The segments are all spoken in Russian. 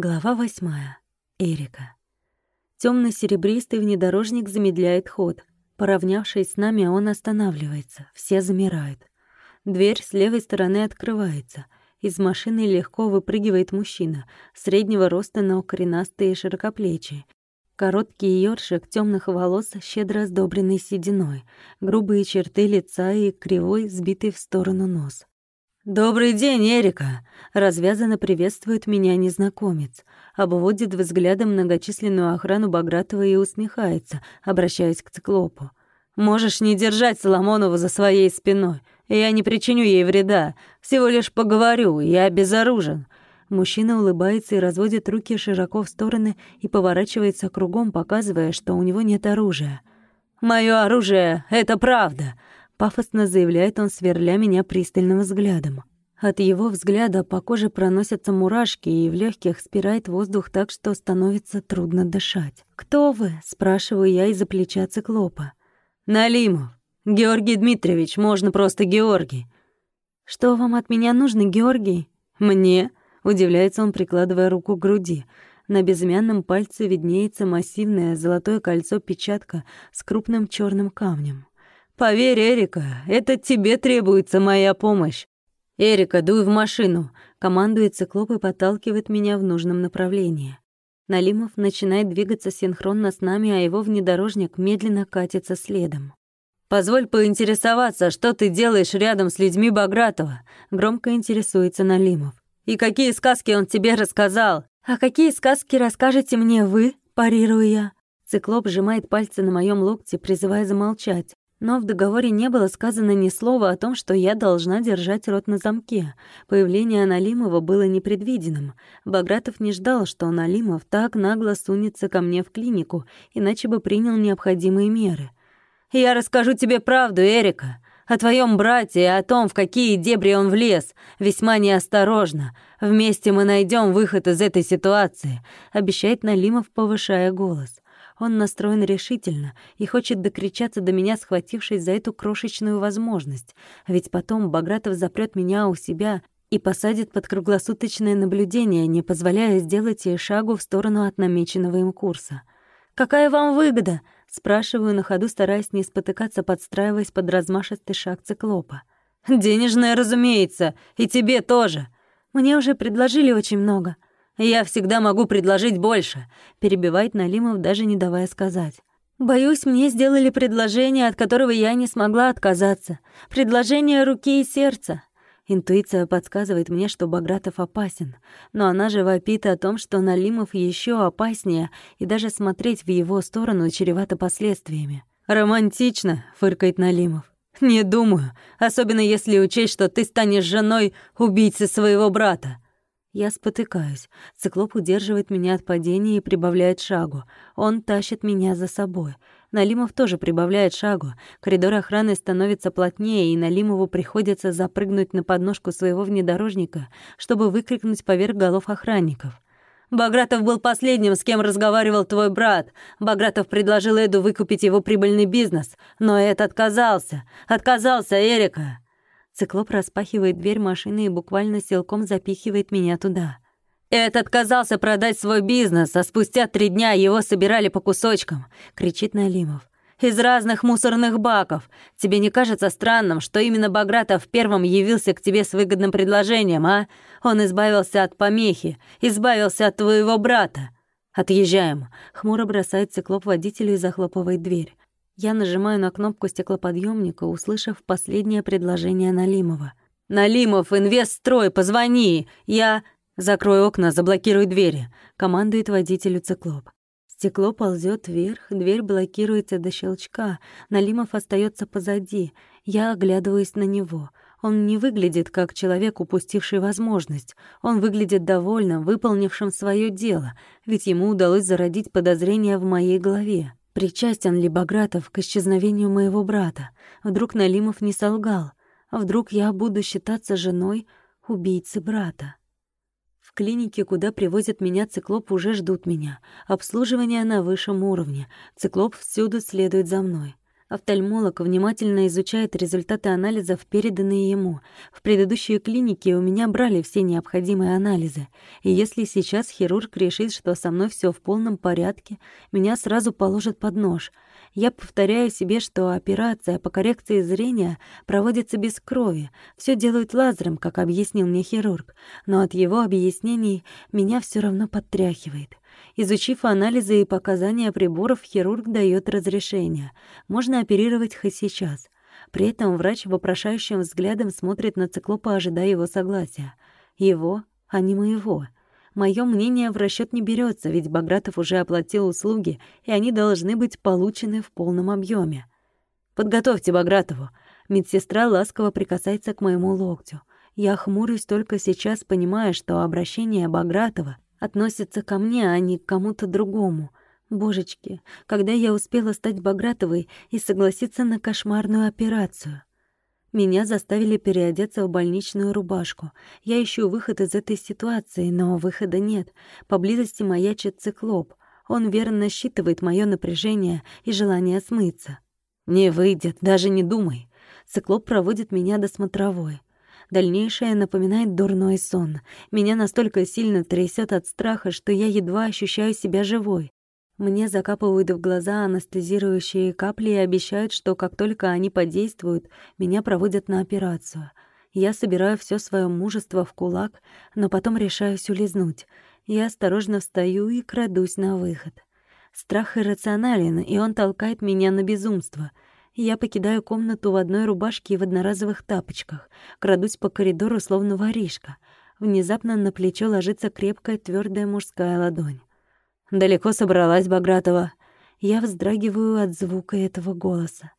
Глава восьмая. Эрика. Темно-серебристый внедорожник замедляет ход. Поравнявшись с нами, он останавливается. Все замирают. Дверь с левой стороны открывается. Из машины легко выпрыгивает мужчина, среднего роста, но коренастый и. Короткий ёршик темных волос, щедро сдобренный сединой, грубые черты лица и кривой, сбитый в сторону нос. «Добрый день, Эрика!» — развязанно приветствует меня незнакомец, обводит взглядом многочисленную охрану Багратова и усмехается, обращаясь к циклопу. «Можешь не держать Соломонову за своей спиной. Я не причиню ей вреда. Всего лишь поговорю, я безоружен». Мужчина улыбается и разводит руки широко в стороны и поворачивается кругом, показывая, что у него нет оружия. «Моё оружие — это правда!» Пафосно заявляет он, сверля меня пристальным взглядом. От его взгляда по коже проносятся мурашки, и в легких спирает воздух так, что становится трудно дышать. «Кто вы?» — спрашиваю я из-за плеча циклопа. «Налимов. Георгий Дмитриевич, можно просто Георгий». «Что вам от меня нужно, Георгий?» «Мне?» — удивляется он, прикладывая руку к груди. На безымянном пальце виднеется массивное золотое кольцо-печатка с крупным черным камнем. «Поверь, Эрика, это тебе требуется моя помощь. Эрика, дуй в машину!» Командует циклоп и подталкивает меня в нужном направлении. Налимов начинает двигаться синхронно с нами, а его внедорожник медленно катится следом. «Позволь поинтересоваться, что ты делаешь рядом с людьми Багратова?» Громко интересуется Налимов. «И какие сказки он тебе рассказал?» «А какие сказки расскажете мне вы?» Парирую я. Циклоп сжимает пальцы на моем локте, призывая замолчать. Но в договоре не было сказано ни слова о том, что я должна держать рот на замке. Появление Аналимова было непредвиденным. Багратов не ждал, что Аналимов так нагло сунется ко мне в клинику, иначе бы принял необходимые меры. «Я расскажу тебе правду, Эрика. О твоем брате и о том, в какие дебри он влез. Весьма неосторожно. Вместе мы найдем выход из этой ситуации», — обещает Налимов, повышая голос. Он настроен решительно и хочет докричаться до меня, схватившись за эту крошечную возможность. Ведь потом Багратов запрет меня у себя и посадит под круглосуточное наблюдение, не позволяя сделать ей шагу в сторону от намеченного им курса. «Какая вам выгода?» — спрашиваю на ходу, стараясь не спотыкаться, подстраиваясь под размашистый шаг циклопа. «Денежная, разумеется, и тебе тоже. Мне уже предложили очень много». «Я всегда могу предложить больше», — перебивает Налимов, даже не давая сказать. «Боюсь, мне сделали предложение, от которого я не смогла отказаться. Предложение руки и сердца». Интуиция подсказывает мне, что Багратов опасен, но она же вопит о том, что Налимов еще опаснее, и даже смотреть в его сторону чревато последствиями. «Романтично», — фыркает Налимов. «Не думаю, особенно если учесть, что ты станешь женой убийцы своего брата». Я спотыкаюсь. Циклоп удерживает меня от падения и прибавляет шагу. Он тащит меня за собой. Налимов тоже прибавляет шагу. Коридор охраны становится плотнее, и Налимову приходится запрыгнуть на подножку своего внедорожника, чтобы выкрикнуть поверх голов охранников. «Багратов был последним, с кем разговаривал твой брат. Багратов предложил Эду выкупить его прибыльный бизнес, но Эд отказался. Отказался, Эрика!» Циклоп распахивает дверь машины и буквально силком запихивает меня туда. «Эд отказался продать свой бизнес, а спустя три дня его собирали по кусочкам», — кричит Налимов. «Из разных мусорных баков. Тебе не кажется странным, что именно Багратов первым явился к тебе с выгодным предложением, а? Он избавился от помехи, избавился от твоего брата». «Отъезжаем», — хмуро бросает циклоп водителю и захлопывает дверь. Я нажимаю на кнопку стеклоподъемника, услышав последнее предложение Налимова. «Налимов, инвестстрой, позвони! Я...» «Закрой окна, заблокируй двери», — командует водителю циклоп. Стекло ползет вверх, дверь блокируется до щелчка. Налимов остается позади. Я оглядываюсь на него. Он не выглядит как человек, упустивший возможность. Он выглядит довольным, выполнившим свое дело, ведь ему удалось зародить подозрения в моей голове. Причастен ли Багратов к исчезновению моего брата? Вдруг Налимов не солгал? А вдруг я буду считаться женой убийцы брата? В клинике, куда привозят меня циклоп, уже ждут меня. Обслуживание на высшем уровне. Циклоп всюду следует за мной. Офтальмолог внимательно изучает результаты анализов, переданные ему. В предыдущей клинике у меня брали все необходимые анализы. И если сейчас хирург решит, что со мной все в полном порядке, меня сразу положат под нож. Я повторяю себе, что операция по коррекции зрения проводится без крови. Все делают лазером, как объяснил мне хирург. Но от его объяснений меня все равно подтряхивает. Изучив анализы и показания приборов, хирург дает разрешение. Можно оперировать хоть сейчас. При этом врач вопрошающим взглядом смотрит на циклопа, ожидая его согласия. Его, а не моего. Мое мнение в расчет не берется, ведь Багратов уже оплатил услуги, и они должны быть получены в полном объеме. «Подготовьте Багратову». Медсестра ласково прикасается к моему локтю. Я хмурюсь только сейчас, понимая, что обращение Багратова относится ко мне, а не к кому-то другому. Божечки, когда я успела стать Багратовой и согласиться на кошмарную операцию? Меня заставили переодеться в больничную рубашку. Я ищу выход из этой ситуации, но выхода нет. Поблизости маячит циклоп. Он верно считывает мое напряжение и желание смыться. «Не выйдет, даже не думай». Циклоп проводит меня до смотровой. Дальнейшее напоминает дурной сон. Меня настолько сильно трясет от страха, что я едва ощущаю себя живой. Мне закапывают в глаза анестезирующие капли и обещают, что как только они подействуют, меня проводят на операцию. Я собираю все свое мужество в кулак, но потом решаюсь улизнуть. Я осторожно встаю и крадусь на выход. Страх иррационален, и он толкает меня на безумство — я покидаю комнату в одной рубашке и в одноразовых тапочках, крадусь по коридору, словно воришка. Внезапно на плечо ложится крепкая твердая мужская ладонь. «Далеко собралась, Багратова?» Я вздрагиваю от звука этого голоса.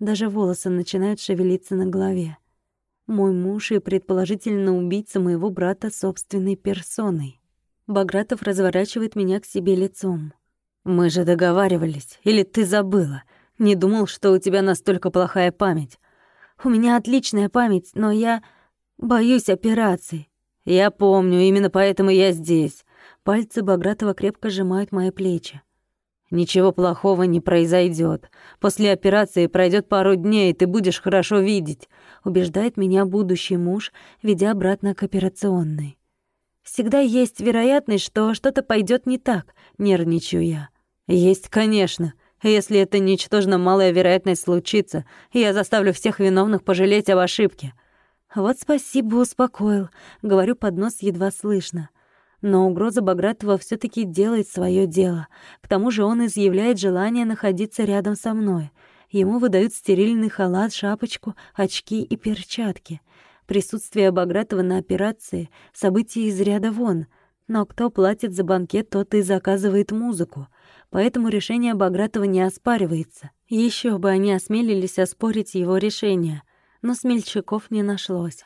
Даже волосы начинают шевелиться на голове. Мой муж и, предположительно, убийца моего брата собственной персоной. Багратов разворачивает меня к себе лицом. «Мы же договаривались, или ты забыла? Не думал, что у тебя настолько плохая память. У меня отличная память, но я боюсь операций. Я помню, именно поэтому я здесь. Пальцы Багратова крепко сжимают мои плечи. Ничего плохого не произойдет. После операции пройдет пару дней, и ты будешь хорошо видеть, убеждает меня будущий муж, ведя обратно к операционной. Всегда есть вероятность, что что-то пойдет не так, нервничаю я. Есть, конечно. Если это ничтожно малая вероятность случится, я заставлю всех виновных пожалеть об ошибке». «Вот спасибо, успокоил», — говорю под нос едва слышно. Но угроза Багратова все таки делает свое дело. К тому же он изъявляет желание находиться рядом со мной. Ему выдают стерильный халат, шапочку, очки и перчатки. Присутствие Багратова на операции — событие из ряда вон. Но кто платит за банкет, тот и заказывает музыку — поэтому решение Багратова не оспаривается. Еще бы они осмелились оспорить его решение, но смельчаков не нашлось.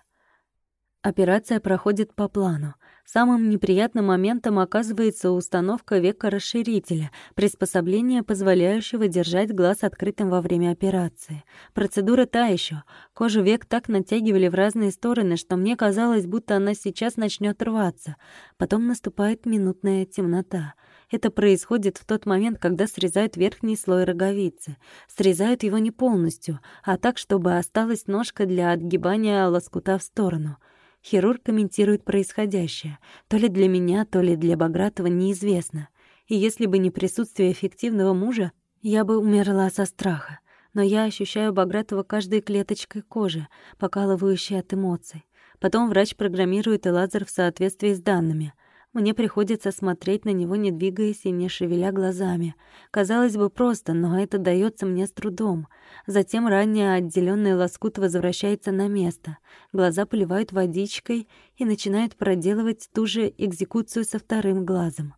Операция проходит по плану. Самым неприятным моментом оказывается установка века расширителя, приспособление, позволяющего держать глаз открытым во время операции. Процедура та еще. Кожу век так натягивали в разные стороны, что мне казалось, будто она сейчас начнет рваться. Потом наступает минутная темнота. Это происходит в тот момент, когда срезают верхний слой роговицы. Срезают его не полностью, а так, чтобы осталась ножка для отгибания лоскута в сторону. Хирург комментирует происходящее. То ли для меня, то ли для Багратова неизвестно. И если бы не присутствие эффективного мужа, я бы умерла со страха. Но я ощущаю Багратова каждой клеточкой кожи, покалывающей от эмоций. Потом врач программирует лазер в соответствии с данными — мне приходится смотреть на него, не двигаясь и не шевеля глазами. Казалось бы, просто, но это дается мне с трудом. Затем ранее отделенный лоскут возвращается на место. Глаза поливают водичкой и начинают проделывать ту же экзекуцию со вторым глазом.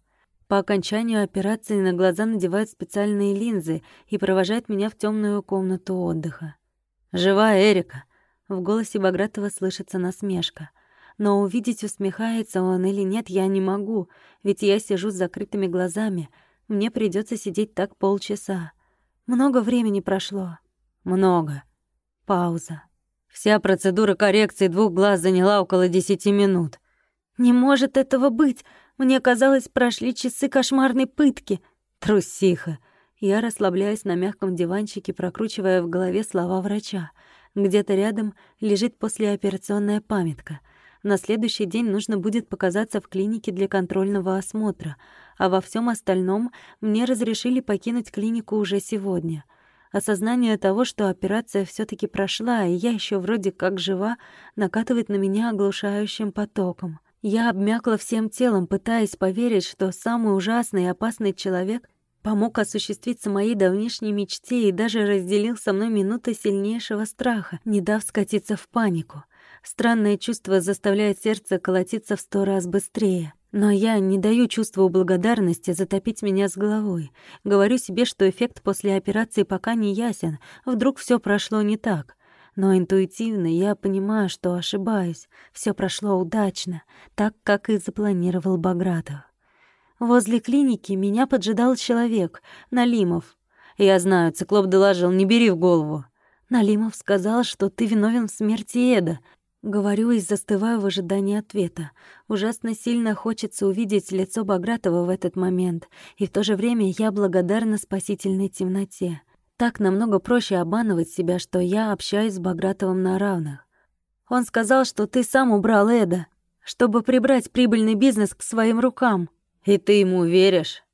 По окончанию операции на глаза надевают специальные линзы и провожают меня в темную комнату отдыха. «Живая Эрика!» В голосе Багратова слышится насмешка но увидеть, усмехается он или нет, я не могу, ведь я сижу с закрытыми глазами. Мне придется сидеть так полчаса. Много времени прошло. Много. Пауза. Вся процедура коррекции двух глаз заняла около десяти минут. «Не может этого быть! Мне казалось, прошли часы кошмарной пытки. Трусиха!» Я расслабляюсь на мягком диванчике, прокручивая в голове слова врача. Где-то рядом лежит послеоперационная памятка. На следующий день нужно будет показаться в клинике для контрольного осмотра, а во всем остальном мне разрешили покинуть клинику уже сегодня. Осознание того, что операция все таки прошла, и я еще вроде как жива, накатывает на меня оглушающим потоком. Я обмякла всем телом, пытаясь поверить, что самый ужасный и опасный человек помог осуществиться моей давнишней мечте и даже разделил со мной минуты сильнейшего страха, не дав скатиться в панику. Странное чувство заставляет сердце колотиться в сто раз быстрее. Но я не даю чувству благодарности затопить меня с головой. Говорю себе, что эффект после операции пока не ясен, вдруг все прошло не так. Но интуитивно я понимаю, что ошибаюсь. Все прошло удачно, так, как и запланировал Багратов. Возле клиники меня поджидал человек, Налимов. Я знаю, Циклоп доложил, не бери в голову. Налимов сказал, что ты виновен в смерти Эда. Говорю и застываю в ожидании ответа. Ужасно сильно хочется увидеть лицо Багратова в этот момент, и в то же время я благодарна спасительной темноте. Так намного проще обманывать себя, что я общаюсь с Багратовым на равных. Он сказал, что ты сам убрал Эда, чтобы прибрать прибыльный бизнес к своим рукам. «И ты ему веришь?»